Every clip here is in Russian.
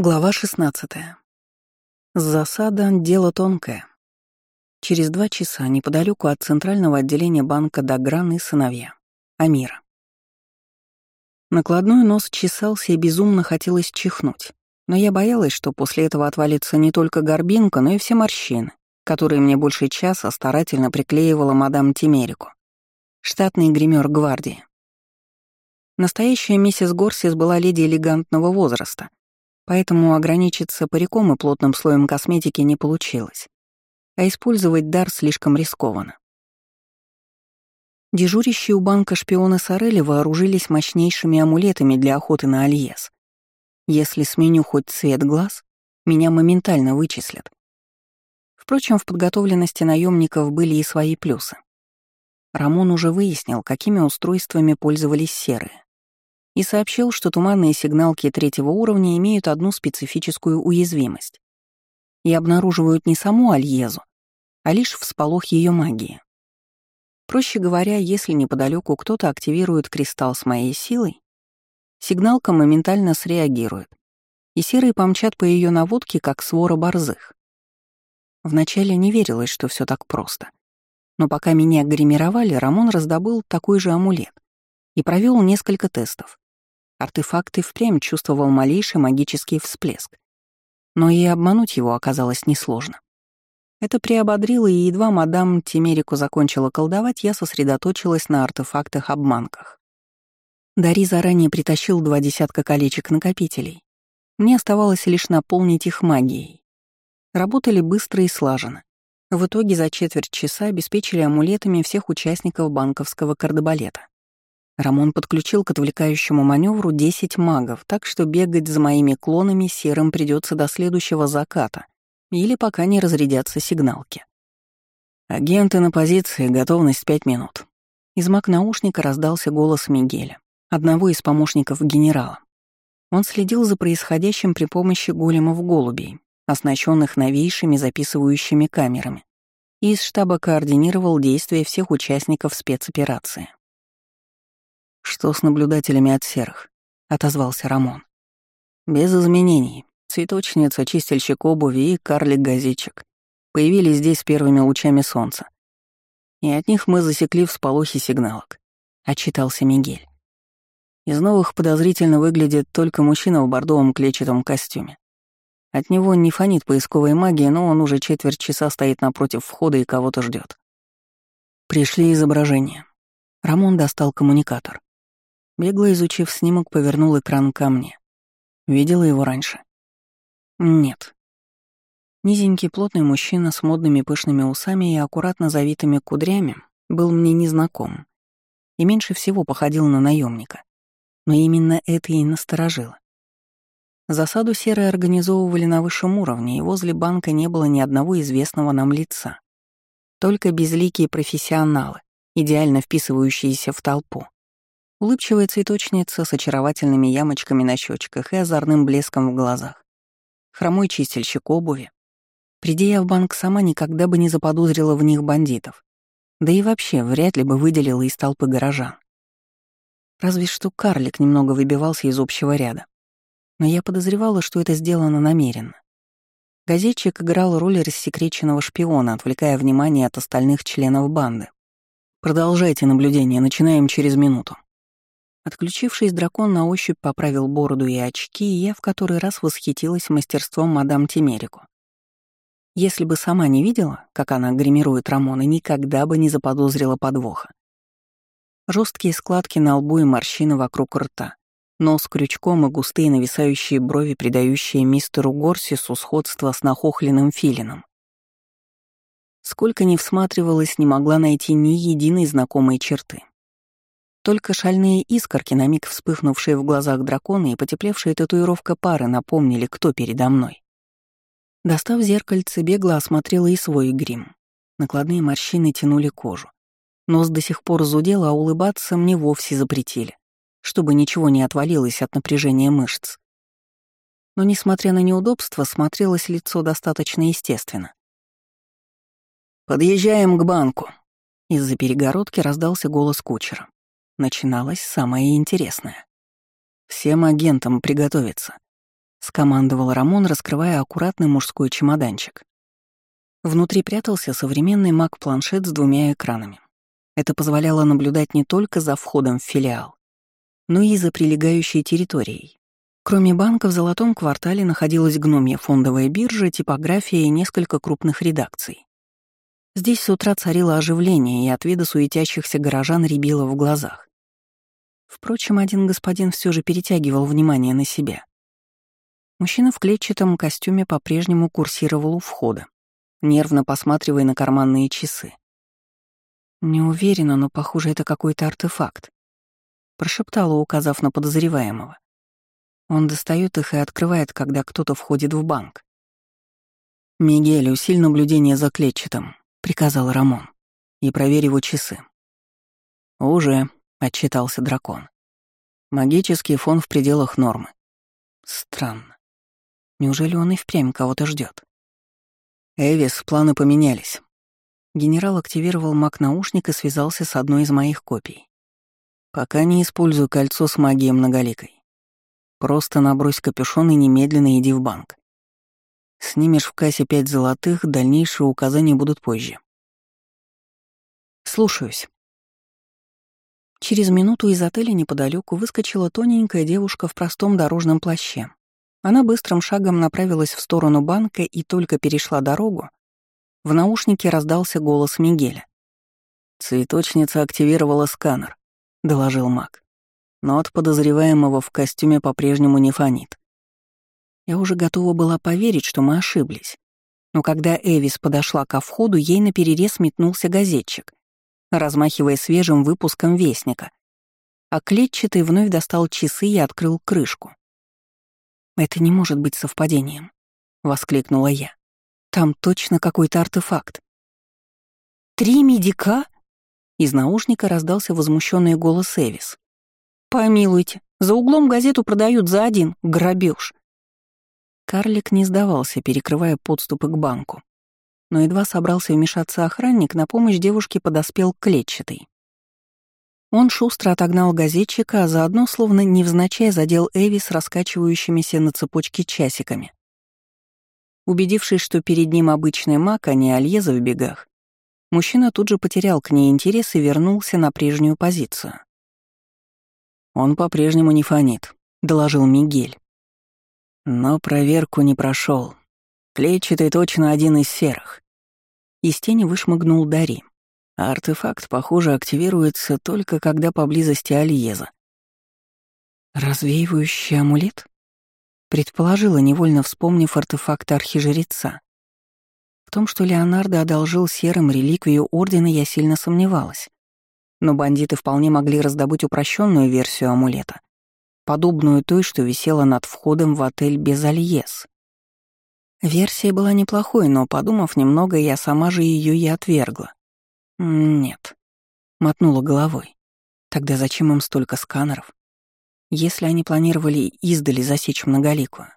Глава 16. Засада — дело тонкое. Через два часа неподалеку от центрального отделения банка Дагран и сыновья. Амира. Накладной нос чесался и безумно хотелось чихнуть. Но я боялась, что после этого отвалится не только горбинка, но и все морщины, которые мне больше часа старательно приклеивала мадам Тимерику, штатный гример гвардии. Настоящая миссис Горсис была леди элегантного возраста — поэтому ограничиться париком и плотным слоем косметики не получилось, а использовать дар слишком рискованно. Дежурящие у банка шпионы Сорели вооружились мощнейшими амулетами для охоты на Альес. Если сменю хоть цвет глаз, меня моментально вычислят. Впрочем, в подготовленности наемников были и свои плюсы. Рамон уже выяснил, какими устройствами пользовались серые и сообщил, что туманные сигналки третьего уровня имеют одну специфическую уязвимость и обнаруживают не саму Альезу, а лишь всполох ее магии. Проще говоря, если неподалеку кто-то активирует кристалл с моей силой, сигналка моментально среагирует, и серые помчат по ее наводке, как свора борзых. Вначале не верилось, что все так просто. Но пока меня гримировали, Рамон раздобыл такой же амулет и провел несколько тестов. Артефакт и впрямь чувствовал малейший магический всплеск. Но и обмануть его оказалось несложно. Это приободрило, и едва мадам Тимерику закончила колдовать, я сосредоточилась на артефактах-обманках. Дари заранее притащил два десятка колечек-накопителей. Мне оставалось лишь наполнить их магией. Работали быстро и слаженно. В итоге за четверть часа обеспечили амулетами всех участников банковского кардебалета. Рамон подключил к отвлекающему маневру 10 магов, так что бегать за моими клонами серым придется до следующего заката или пока не разрядятся сигналки. «Агенты на позиции, готовность пять минут». Из маг-наушника раздался голос Мигеля, одного из помощников генерала. Он следил за происходящим при помощи големов-голубей, оснащенных новейшими записывающими камерами, и из штаба координировал действия всех участников спецоперации. «Что с наблюдателями от серых?» — отозвался Рамон. «Без изменений. Цветочница, чистильщик обуви и карлик-газетчик появились здесь первыми лучами солнца. И от них мы засекли всполохи сигналок», — отчитался Мигель. Из новых подозрительно выглядит только мужчина в бордовом клетчатом костюме. От него не фонит поисковой магии, но он уже четверть часа стоит напротив входа и кого-то ждет. Пришли изображения. Рамон достал коммуникатор. Бегло изучив снимок, повернул экран ко мне. Видела его раньше? Нет. Низенький плотный мужчина с модными пышными усами и аккуратно завитыми кудрями был мне незнаком и меньше всего походил на наемника. Но именно это и насторожило. Засаду серые организовывали на высшем уровне, и возле банка не было ни одного известного нам лица. Только безликие профессионалы, идеально вписывающиеся в толпу. Улыбчивая цветочница с очаровательными ямочками на щечках и озорным блеском в глазах. Хромой чистильщик обуви. Придя я в банк сама, никогда бы не заподозрила в них бандитов. Да и вообще вряд ли бы выделила из толпы горожан. Разве что карлик немного выбивался из общего ряда. Но я подозревала, что это сделано намеренно. Газетчик играл роль рассекреченного шпиона, отвлекая внимание от остальных членов банды. «Продолжайте наблюдение, начинаем через минуту», Отключившись, дракон на ощупь поправил бороду и очки, и я в который раз восхитилась мастерством мадам Тимерику. Если бы сама не видела, как она гримирует Рамона, никогда бы не заподозрила подвоха. Жесткие складки на лбу и морщины вокруг рта, нос крючком и густые нависающие брови, придающие мистеру Горсису сходство с нахохленным филином. Сколько ни всматривалась, не могла найти ни единой знакомой черты. Только шальные искорки, на миг вспыхнувшие в глазах дракона и потеплевшая татуировка пары напомнили, кто передо мной. Достав зеркальце, бегло осмотрела и свой грим. Накладные морщины тянули кожу. Нос до сих пор зудел, а улыбаться мне вовсе запретили, чтобы ничего не отвалилось от напряжения мышц. Но, несмотря на неудобства, смотрелось лицо достаточно естественно. «Подъезжаем к банку», — из-за перегородки раздался голос кучера начиналось самое интересное. Всем агентам приготовиться. скомандовал Рамон, раскрывая аккуратный мужской чемоданчик. Внутри прятался современный Mac-планшет с двумя экранами. Это позволяло наблюдать не только за входом в филиал, но и за прилегающей территорией. Кроме банка в Золотом квартале находилась гномья фондовая биржа, типография и несколько крупных редакций. Здесь с утра царило оживление, и от вида суетящихся горожан рябило в глазах. Впрочем, один господин все же перетягивал внимание на себя. Мужчина в клетчатом костюме по-прежнему курсировал у входа, нервно посматривая на карманные часы. «Не уверена, но, похоже, это какой-то артефакт», — прошептала, указав на подозреваемого. Он достает их и открывает, когда кто-то входит в банк. «Мигель, усиль наблюдение за клетчатым», — приказал Рамон. «И проверь его часы». «Уже», — отчитался дракон. «Магический фон в пределах нормы». Странно. Неужели он и впрямь кого-то ждет? Эвис, планы поменялись. Генерал активировал маг-наушник и связался с одной из моих копий. Пока не использую кольцо с магией многоликой. Просто набрось капюшон и немедленно иди в банк. Снимешь в кассе пять золотых, дальнейшие указания будут позже. Слушаюсь. Через минуту из отеля неподалеку выскочила тоненькая девушка в простом дорожном плаще. Она быстрым шагом направилась в сторону банка и только перешла дорогу. В наушнике раздался голос Мигеля. «Цветочница активировала сканер», — доложил маг. «Но от подозреваемого в костюме по-прежнему не фонит». Я уже готова была поверить, что мы ошиблись. Но когда Эвис подошла ко входу, ей наперерез метнулся газетчик, размахивая свежим выпуском вестника. А клетчатый вновь достал часы и открыл крышку. «Это не может быть совпадением», — воскликнула я. «Там точно какой-то артефакт». «Три медика?» Из наушника раздался возмущенный голос Эвис. «Помилуйте, за углом газету продают за один, грабеж. Карлик не сдавался, перекрывая подступы к банку. Но едва собрался вмешаться охранник, на помощь девушке подоспел клетчатый. Он шустро отогнал газетчика, а заодно словно невзначай задел Эви с раскачивающимися на цепочке часиками. Убедившись, что перед ним обычный маг, а не Альеза в бегах, мужчина тут же потерял к ней интерес и вернулся на прежнюю позицию. «Он по-прежнему не фонит», — доложил Мигель. Но проверку не прошел. Клетчатый точно один из серых. Из тени вышмыгнул Дари. А артефакт, похоже, активируется только когда поблизости Альеза. «Развеивающий амулет?» Предположила, невольно вспомнив артефакт архижреца. В том, что Леонардо одолжил серым реликвию Ордена, я сильно сомневалась. Но бандиты вполне могли раздобыть упрощенную версию амулета, подобную той, что висела над входом в отель Безальес. Версия была неплохой, но, подумав немного, я сама же ее и отвергла. «Нет», — мотнула головой. «Тогда зачем им столько сканеров, если они планировали издали засечь многоликую?»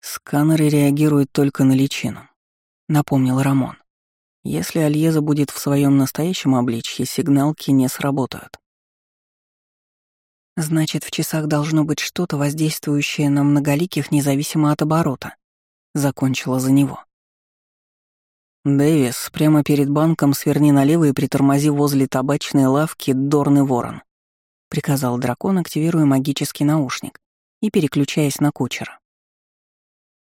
«Сканеры реагируют только на личину», — напомнил Рамон. «Если Альеза будет в своем настоящем обличье, сигналки не сработают». «Значит, в часах должно быть что-то, воздействующее на многоликих независимо от оборота», — закончила за него. «Дэвис, прямо перед банком сверни налево и притормози возле табачной лавки Дорны Ворон», — приказал дракон, активируя магический наушник и переключаясь на кучера.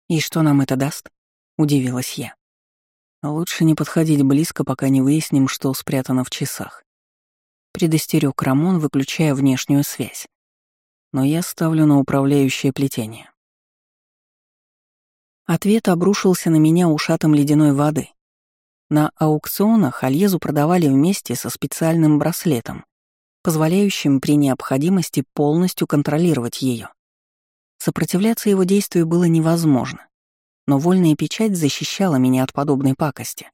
«И что нам это даст?» — удивилась я. «Лучше не подходить близко, пока не выясним, что спрятано в часах», — предостерег Рамон, выключая внешнюю связь. «Но я ставлю на управляющее плетение». Ответ обрушился на меня ушатом ледяной воды, на аукционах Альезу продавали вместе со специальным браслетом, позволяющим при необходимости полностью контролировать ее. Сопротивляться его действию было невозможно, но вольная печать защищала меня от подобной пакости.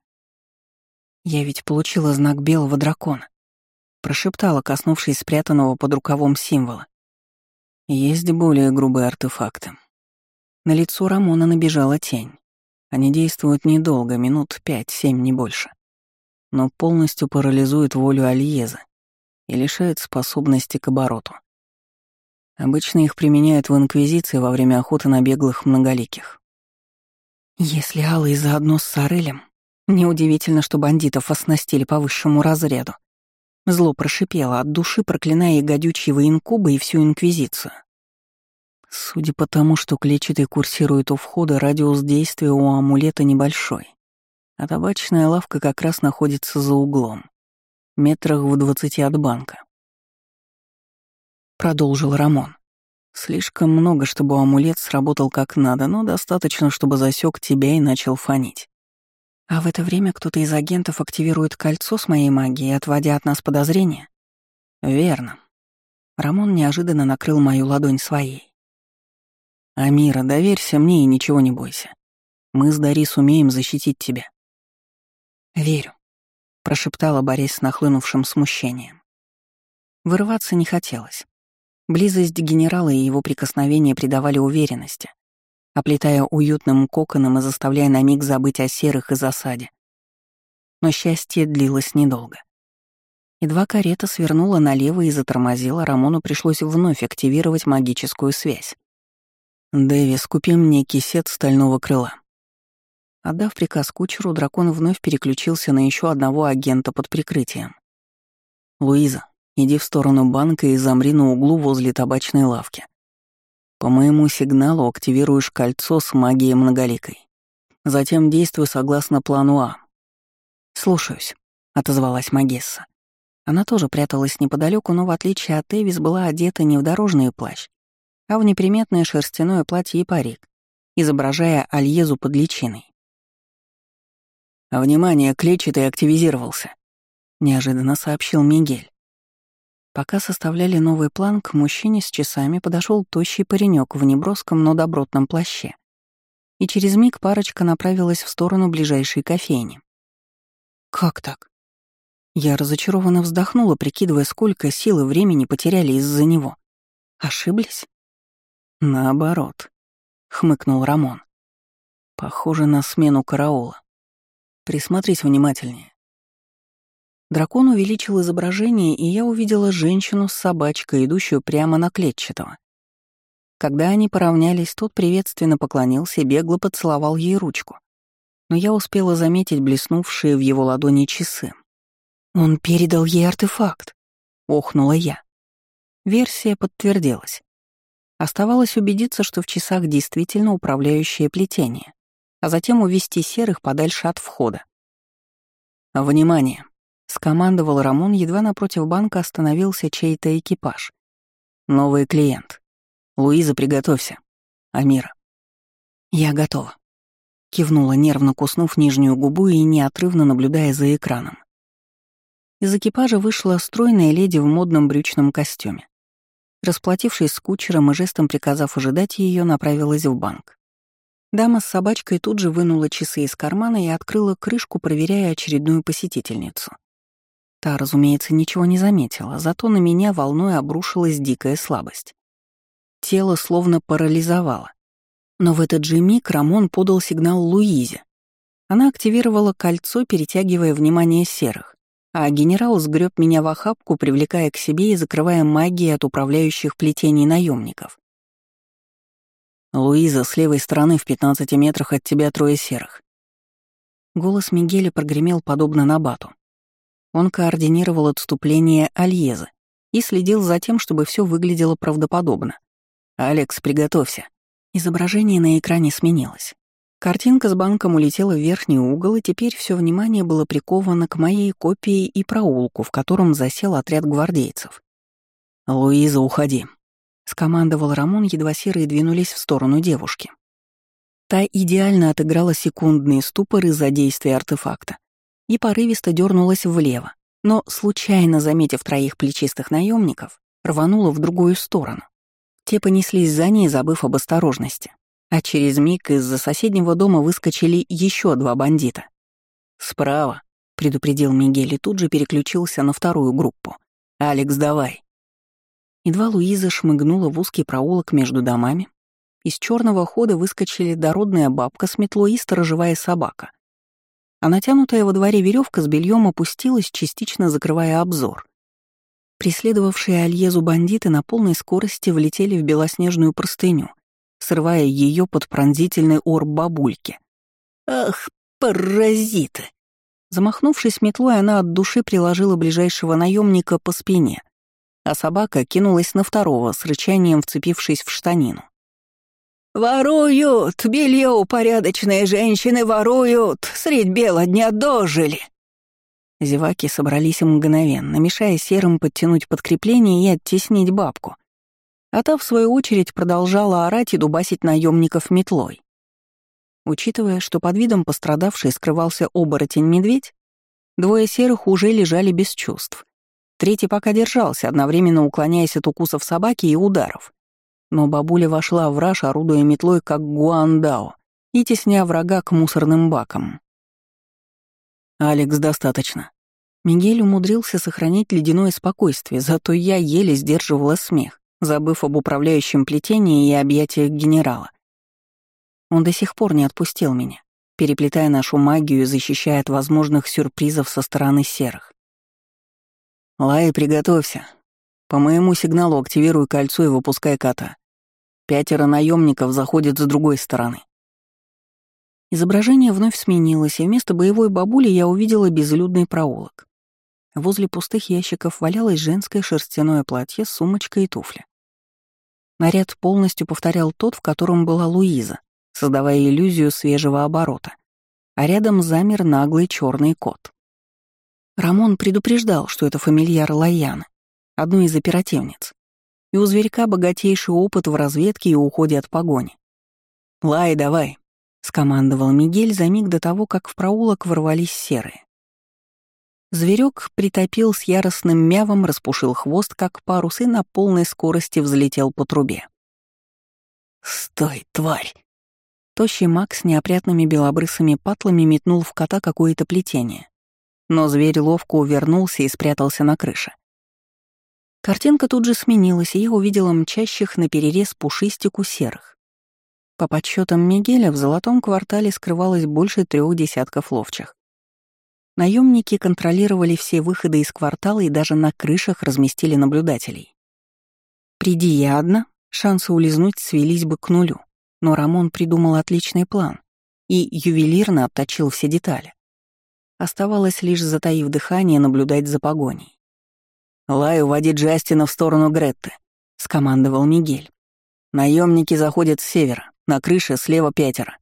«Я ведь получила знак белого дракона», — прошептала, коснувшись спрятанного под рукавом символа. «Есть более грубые артефакты». На лицо Рамона набежала тень. Они действуют недолго, минут пять-семь, не больше. Но полностью парализуют волю Альеза и лишают способности к обороту. Обычно их применяют в Инквизиции во время охоты на беглых многоликих. Если Алый заодно с Сарелем, неудивительно, что бандитов оснастили по высшему разряду. Зло прошипело от души, проклиная и гадючего инкуба, и всю Инквизицию. Судя по тому, что клетчатый курсирует у входа, радиус действия у амулета небольшой. А табачная лавка как раз находится за углом, метрах в двадцати от банка. Продолжил Рамон. Слишком много, чтобы амулет сработал как надо, но достаточно, чтобы засек тебя и начал фонить. А в это время кто-то из агентов активирует кольцо с моей магией, отводя от нас подозрения? Верно. Рамон неожиданно накрыл мою ладонь своей. «Амира, доверься мне и ничего не бойся. Мы с Дари сумеем защитить тебя». «Верю», — прошептала, борясь с нахлынувшим смущением. Вырываться не хотелось. Близость генерала и его прикосновения придавали уверенности, оплетая уютным коконом и заставляя на миг забыть о серых и засаде. Но счастье длилось недолго. Едва карета свернула налево и затормозила, Рамону пришлось вновь активировать магическую связь. «Дэвис, купи мне кисет стального крыла». Отдав приказ кучеру, дракон вновь переключился на еще одного агента под прикрытием. «Луиза, иди в сторону банка и замри на углу возле табачной лавки. По моему сигналу активируешь кольцо с магией многоликой. Затем действуй согласно плану А». «Слушаюсь», — отозвалась Магесса. Она тоже пряталась неподалеку, но в отличие от Эвис была одета не в дорожный плащ, а в неприметное шерстяное платье и парик, изображая Альезу под личиной. «Внимание, клетчатый активизировался», — неожиданно сообщил Мигель. Пока составляли новый план, к мужчине с часами подошел тощий паренек в неброском, но добротном плаще. И через миг парочка направилась в сторону ближайшей кофейни. «Как так?» Я разочарованно вздохнула, прикидывая, сколько сил и времени потеряли из-за него. Ошиблись? «Наоборот», — хмыкнул Рамон. «Похоже на смену караула. Присмотрись внимательнее». Дракон увеличил изображение, и я увидела женщину с собачкой, идущую прямо на клетчатого. Когда они поравнялись, тот приветственно поклонился и бегло поцеловал ей ручку. Но я успела заметить блеснувшие в его ладони часы. «Он передал ей артефакт», — охнула я. Версия подтвердилась. Оставалось убедиться, что в часах действительно управляющее плетение, а затем увести серых подальше от входа. «Внимание!» — скомандовал Рамон, едва напротив банка остановился чей-то экипаж. «Новый клиент. Луиза, приготовься. Амира». «Я готова», — кивнула, нервно куснув нижнюю губу и неотрывно наблюдая за экраном. Из экипажа вышла стройная леди в модном брючном костюме. Расплатившись с кучером и жестом приказав ожидать ее, направилась в банк. Дама с собачкой тут же вынула часы из кармана и открыла крышку, проверяя очередную посетительницу. Та, разумеется, ничего не заметила, зато на меня волной обрушилась дикая слабость. Тело словно парализовало. Но в этот же миг Рамон подал сигнал Луизе. Она активировала кольцо, перетягивая внимание серых а генерал сгреб меня в охапку, привлекая к себе и закрывая магией от управляющих плетений наемников. «Луиза, с левой стороны в 15 метрах от тебя трое серых». Голос Мигеля прогремел подобно набату. Он координировал отступление Альеза и следил за тем, чтобы все выглядело правдоподобно. «Алекс, приготовься». Изображение на экране сменилось. Картинка с банком улетела в верхний угол, и теперь все внимание было приковано к моей копии и проулку, в котором засел отряд гвардейцев. «Луиза, уходи», — скомандовал Рамон, едва серые двинулись в сторону девушки. Та идеально отыграла секундный ступор из-за действия артефакта и порывисто дернулась влево, но, случайно заметив троих плечистых наемников, рванула в другую сторону. Те понеслись за ней, забыв об осторожности. А через миг из-за соседнего дома выскочили еще два бандита. «Справа», — предупредил Мигель и тут же переключился на вторую группу. «Алекс, давай». Едва Луиза шмыгнула в узкий проулок между домами, из черного хода выскочили дородная бабка с метлой и сторожевая собака. А натянутая во дворе веревка с бельем опустилась, частично закрывая обзор. Преследовавшие Альезу бандиты на полной скорости влетели в белоснежную простыню, срывая ее под пронзительный ор бабульки. «Ах, паразиты!» Замахнувшись метлой, она от души приложила ближайшего наемника по спине, а собака кинулась на второго, с рычанием вцепившись в штанину. «Воруют! Белье у порядочной женщины воруют! Средь бела дня дожили!» Зеваки собрались мгновенно, мешая серым подтянуть подкрепление и оттеснить бабку. А та, в свою очередь, продолжала орать и дубасить наемников метлой. Учитывая, что под видом пострадавшей скрывался оборотень-медведь, двое серых уже лежали без чувств. Третий пока держался, одновременно уклоняясь от укусов собаки и ударов. Но бабуля вошла в раж, орудуя метлой, как гуандао, и тесня врага к мусорным бакам. «Алекс, достаточно». Мигель умудрился сохранить ледяное спокойствие, зато я еле сдерживала смех, забыв об управляющем плетении и объятиях генерала. Он до сих пор не отпустил меня, переплетая нашу магию и защищая от возможных сюрпризов со стороны серых. «Лай, приготовься. По моему сигналу активируй кольцо и выпускай кота. Пятеро наемников заходят с другой стороны». Изображение вновь сменилось, и вместо боевой бабули я увидела безлюдный проулок. Возле пустых ящиков валялось женское шерстяное платье, сумочка и туфли. Наряд полностью повторял тот, в котором была Луиза, создавая иллюзию свежего оборота. А рядом замер наглый черный кот. Рамон предупреждал, что это фамильяр Лаяны, одной из оперативниц. И у зверька богатейший опыт в разведке и уходе от погони. «Лай, давай!» — скомандовал Мигель за миг до того, как в проулок ворвались серые. Зверек притопил с яростным мявом, распушил хвост, как парус, и на полной скорости взлетел по трубе. «Стой, тварь!» Тощий маг с неопрятными белобрысыми патлами метнул в кота какое-то плетение. Но зверь ловко увернулся и спрятался на крыше. Картинка тут же сменилась, и я увидела мчащих на перерез пушистику серых. По подсчетам Мигеля, в золотом квартале скрывалось больше трех десятков ловчих. Наемники контролировали все выходы из квартала и даже на крышах разместили наблюдателей. Приди я одна, шансы улизнуть свелись бы к нулю. Но Рамон придумал отличный план и ювелирно отточил все детали. Оставалось лишь, затаив дыхание, наблюдать за погоней. «Лай, уводи Джастина в сторону Гретты», — скомандовал Мигель. Наемники заходят с севера, на крыше слева пятеро».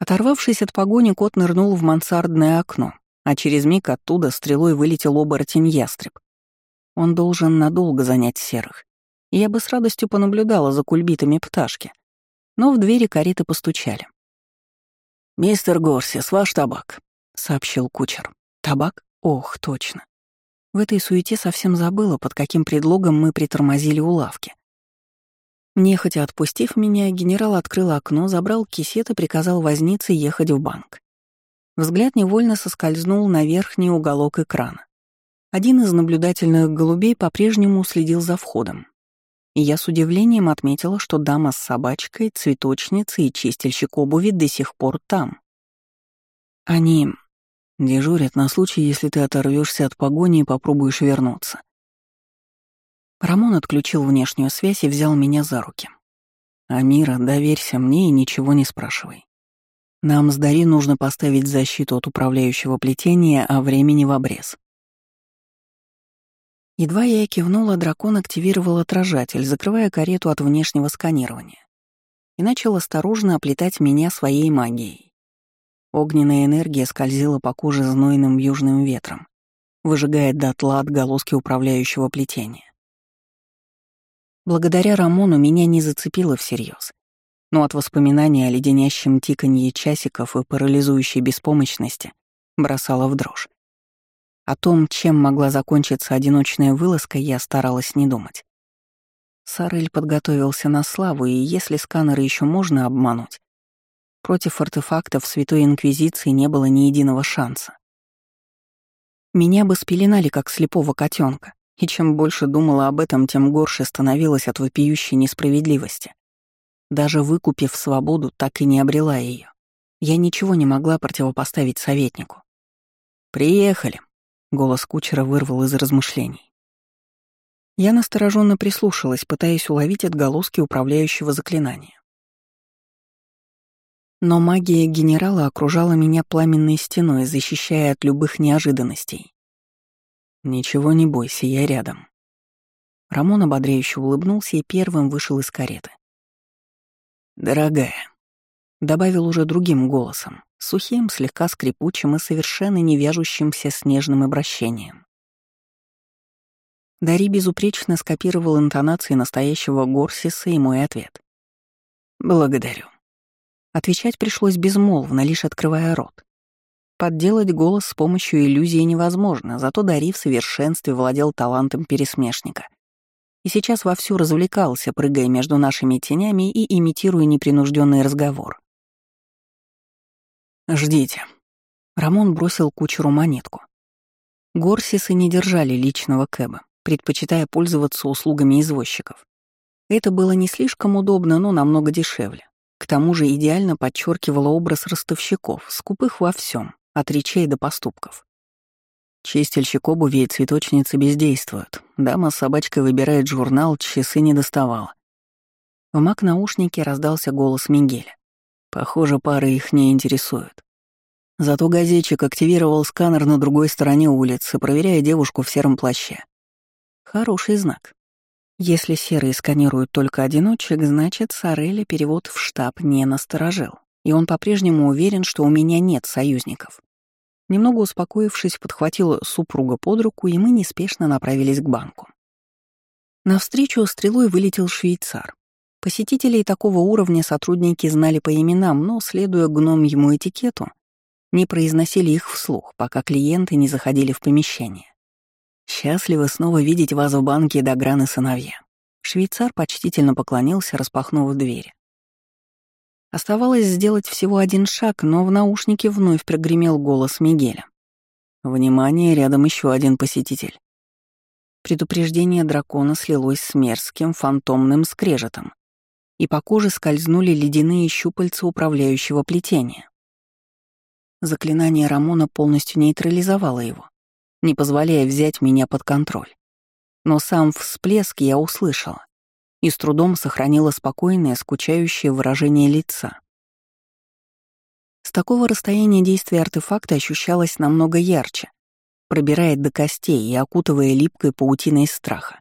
Оторвавшись от погони, кот нырнул в мансардное окно, а через миг оттуда стрелой вылетел оборотень ястреб. Он должен надолго занять серых я бы с радостью понаблюдала за кульбитами пташки. Но в двери кареты постучали. «Мистер Горсис, ваш табак», — сообщил кучер. «Табак? Ох, точно. В этой суете совсем забыла, под каким предлогом мы притормозили у лавки. Нехотя отпустив меня, генерал открыл окно, забрал кисет и приказал вознице ехать в банк. Взгляд невольно соскользнул на верхний уголок экрана. Один из наблюдательных голубей по-прежнему следил за входом, и я с удивлением отметила, что дама с собачкой, цветочница и чистильщик обуви до сих пор там. Они дежурят на случай, если ты оторвешься от погони и попробуешь вернуться. Рамон отключил внешнюю связь и взял меня за руки. «Амира, доверься мне и ничего не спрашивай. Нам с Дари нужно поставить защиту от управляющего плетения, а времени в обрез. Едва я кивнула, дракон активировал отражатель, закрывая карету от внешнего сканирования, и начал осторожно оплетать меня своей магией. Огненная энергия скользила по коже знойным южным ветром, выжигая дотла отголоски управляющего плетения. Благодаря Рамону меня не зацепило всерьез, но от воспоминаний о леденящем тиканье часиков и парализующей беспомощности бросала в дрожь. О том, чем могла закончиться одиночная вылазка, я старалась не думать. Сарель подготовился на славу, и если сканеры еще можно обмануть, против артефактов Святой Инквизиции не было ни единого шанса. Меня бы спеленали, как слепого котенка, и чем больше думала об этом, тем горше становилась от вопиющей несправедливости. Даже выкупив свободу, так и не обрела ее. Я ничего не могла противопоставить советнику. «Приехали», Голос кучера вырвал из размышлений. Я настороженно прислушалась, пытаясь уловить отголоски управляющего заклинания. Но магия генерала окружала меня пламенной стеной, защищая от любых неожиданностей. «Ничего не бойся, я рядом». Рамон ободряюще улыбнулся и первым вышел из кареты. «Дорогая», — добавил уже другим голосом, сухим, слегка скрипучим и совершенно не вяжущимся с нежным обращением. Дари безупречно скопировал интонации настоящего Горсиса и мой ответ. «Благодарю». Отвечать пришлось безмолвно, лишь открывая рот. Подделать голос с помощью иллюзии невозможно, зато Дари в совершенстве владел талантом пересмешника. И сейчас вовсю развлекался, прыгая между нашими тенями и имитируя непринужденный разговор. «Ждите». Рамон бросил кучеру монетку. Горсисы не держали личного кэба, предпочитая пользоваться услугами извозчиков. Это было не слишком удобно, но намного дешевле. К тому же идеально подчеркивало образ ростовщиков, скупых во всем, от речей до поступков. Чистильщик обуви и цветочницы бездействуют. Дама с собачкой выбирает журнал, часы не доставала. В маг-наушнике раздался голос Мигеля. Похоже, пары их не интересуют. Зато газетчик активировал сканер на другой стороне улицы, проверяя девушку в сером плаще. Хороший знак. Если серые сканируют только одиночек, значит, Сорелли перевод в штаб не насторожил, и он по-прежнему уверен, что у меня нет союзников. Немного успокоившись, подхватила супруга под руку, и мы неспешно направились к банку. Навстречу стрелой вылетел швейцар. Посетителей такого уровня сотрудники знали по именам, но, следуя гномьему этикету, не произносили их вслух, пока клиенты не заходили в помещение. «Счастливо снова видеть вас в банке Дагран и сыновья». Швейцар почтительно поклонился, распахнув дверь. Оставалось сделать всего один шаг, но в наушнике вновь прогремел голос Мигеля. «Внимание, рядом еще один посетитель». Предупреждение дракона слилось с мерзким фантомным скрежетом, и по коже скользнули ледяные щупальца управляющего плетения. Заклинание Рамона полностью нейтрализовало его, не позволяя взять меня под контроль. Но сам всплеск я услышала и с трудом сохранила спокойное, скучающее выражение лица. С такого расстояния действие артефакта ощущалось намного ярче, пробирает до костей и окутывая липкой паутиной страха.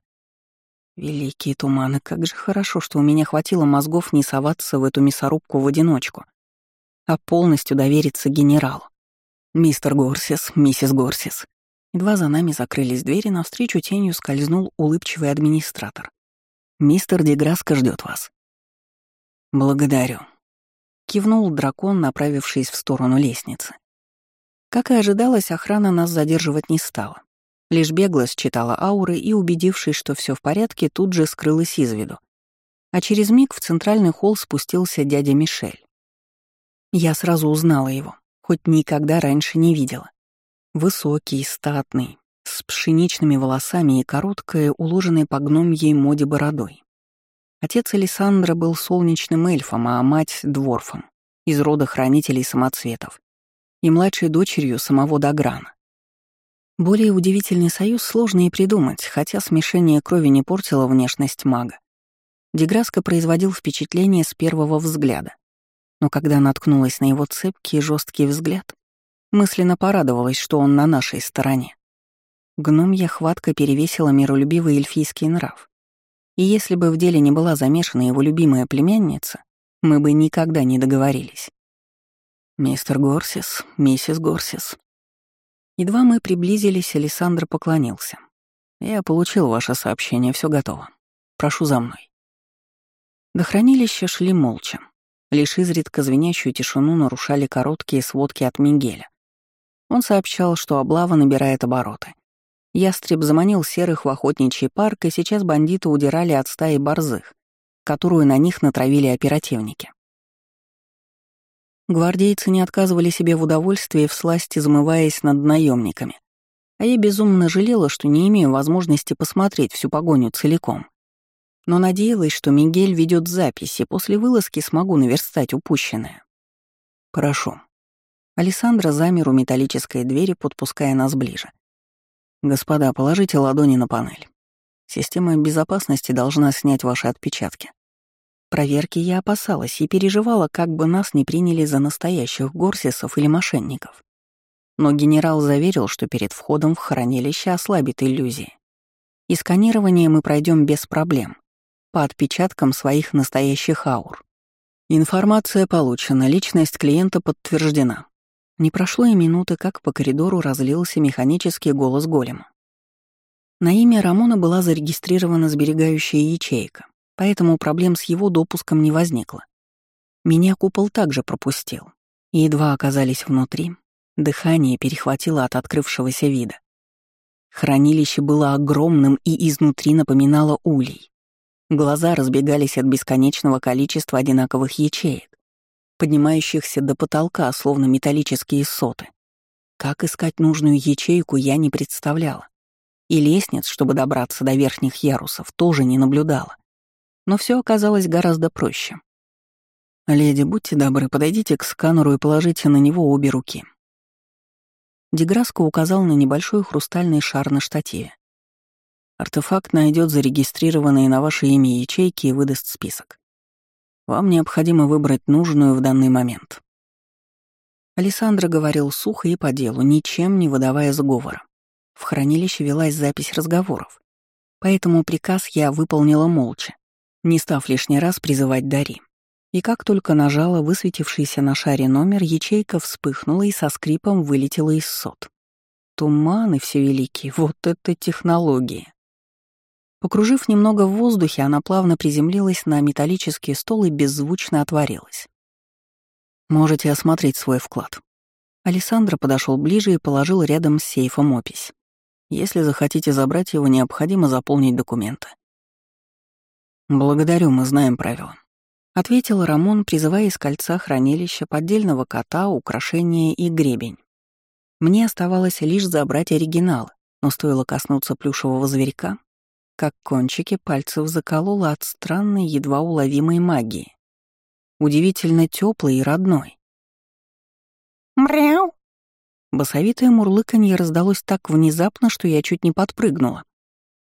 Великие туманы, как же хорошо, что у меня хватило мозгов не соваться в эту мясорубку в одиночку, а полностью довериться генералу. «Мистер Горсис, миссис Горсис, Едва за нами закрылись двери, навстречу тенью скользнул улыбчивый администратор. «Мистер Деграско ждет вас». «Благодарю», — кивнул дракон, направившись в сторону лестницы. Как и ожидалось, охрана нас задерживать не стала. Лишь бегло считала ауры и, убедившись, что все в порядке, тут же скрылась из виду. А через миг в центральный холл спустился дядя Мишель. Я сразу узнала его, хоть никогда раньше не видела. Высокий, статный, с пшеничными волосами и короткой, уложенной по гномьей моде бородой. Отец Александра был солнечным эльфом, а мать — дворфом, из рода хранителей самоцветов, и младшей дочерью самого Даграна. Более удивительный союз сложно и придумать, хотя смешение крови не портило внешность мага. Деграско производил впечатление с первого взгляда. Но когда наткнулась на его цепкий и жесткий взгляд, Мысленно порадовалась, что он на нашей стороне. Гномья хватка перевесила миролюбивый эльфийский нрав. И если бы в деле не была замешана его любимая племянница, мы бы никогда не договорились. «Мистер Горсис, миссис Горсис». Едва мы приблизились, Александр поклонился. «Я получил ваше сообщение, все готово. Прошу за мной». До хранилища шли молча. Лишь изредка звенящую тишину нарушали короткие сводки от Мигеля. Он сообщал, что облава набирает обороты. Ястреб заманил серых в охотничий парк, и сейчас бандиты удирали от стаи борзых, которую на них натравили оперативники. Гвардейцы не отказывали себе в удовольствии всласть, измываясь над наемниками. А я безумно жалела, что не имею возможности посмотреть всю погоню целиком. Но надеялась, что Мигель ведет записи, после вылазки смогу наверстать упущенное. «Прошу», Александра замер у металлической двери, подпуская нас ближе. «Господа, положите ладони на панель. Система безопасности должна снять ваши отпечатки». Проверки я опасалась и переживала, как бы нас не приняли за настоящих горсисов или мошенников. Но генерал заверил, что перед входом в хранилище ослабит иллюзии. И сканирование мы пройдем без проблем, по отпечаткам своих настоящих аур. Информация получена, личность клиента подтверждена. Не прошло и минуты, как по коридору разлился механический голос голема. На имя Рамона была зарегистрирована сберегающая ячейка, поэтому проблем с его допуском не возникло. Меня купол также пропустил, едва оказались внутри, дыхание перехватило от открывшегося вида. Хранилище было огромным и изнутри напоминало улей. Глаза разбегались от бесконечного количества одинаковых ячеек, поднимающихся до потолка, словно металлические соты. Как искать нужную ячейку, я не представляла. И лестниц, чтобы добраться до верхних ярусов, тоже не наблюдала. Но все оказалось гораздо проще. «Леди, будьте добры, подойдите к сканеру и положите на него обе руки». Деграско указал на небольшой хрустальный шар на штативе. Артефакт найдет зарегистрированные на ваше имя ячейки и выдаст список. Вам необходимо выбрать нужную в данный момент. Александра говорил сухо и по делу, ничем не выдавая сговора. В хранилище велась запись разговоров. Поэтому приказ я выполнила молча, не став лишний раз призывать Дари. И как только нажала высветившийся на шаре номер, ячейка вспыхнула и со скрипом вылетела из сот. Туманы все великие, вот это технологии. Покружив немного в воздухе, она плавно приземлилась на металлический стол и беззвучно отворилась. «Можете осмотреть свой вклад». Александра подошел ближе и положил рядом с сейфом опись. «Если захотите забрать его, необходимо заполнить документы». «Благодарю, мы знаем правила», — ответил Рамон, призывая из кольца хранилища поддельного кота, украшения и гребень. Мне оставалось лишь забрать оригиналы, но стоило коснуться плюшевого зверька, как кончики пальцев закололо от странной, едва уловимой магии. Удивительно теплой и родной. «Мряу!» Басовитое мурлыканье раздалось так внезапно, что я чуть не подпрыгнула.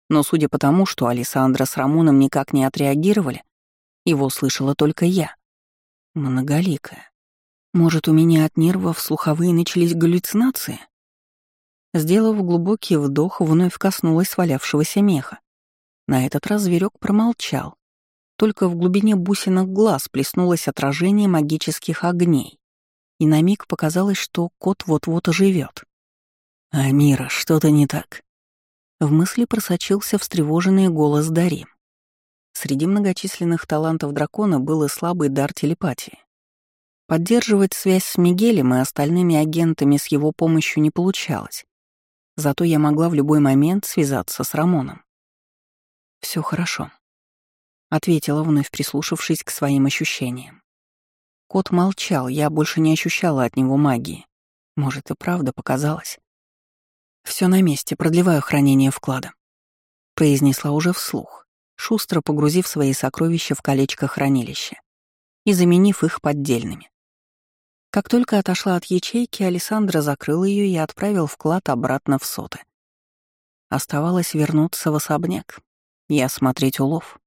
Но судя по тому, что Александра с Рамоном никак не отреагировали, его слышала только я. Многоликая. Может, у меня от нервов слуховые начались галлюцинации? Сделав глубокий вдох, вновь коснулась свалявшегося меха. На этот раз зверек промолчал. Только в глубине бусинок глаз плеснулось отражение магических огней. И на миг показалось, что кот вот-вот оживет. «Амира, что-то не так?» В мысли просочился встревоженный голос Дари. Среди многочисленных талантов дракона был и слабый дар телепатии. Поддерживать связь с Мигелем и остальными агентами с его помощью не получалось. Зато я могла в любой момент связаться с Рамоном. Все хорошо», — ответила, вновь прислушавшись к своим ощущениям. Кот молчал, я больше не ощущала от него магии. Может, и правда показалось. Все на месте, продлеваю хранение вклада», — произнесла уже вслух, шустро погрузив свои сокровища в колечко хранилища и заменив их поддельными. Как только отошла от ячейки, Александра закрыл ее и отправил вклад обратно в соты. Оставалось вернуться в особняк, и осмотреть улов.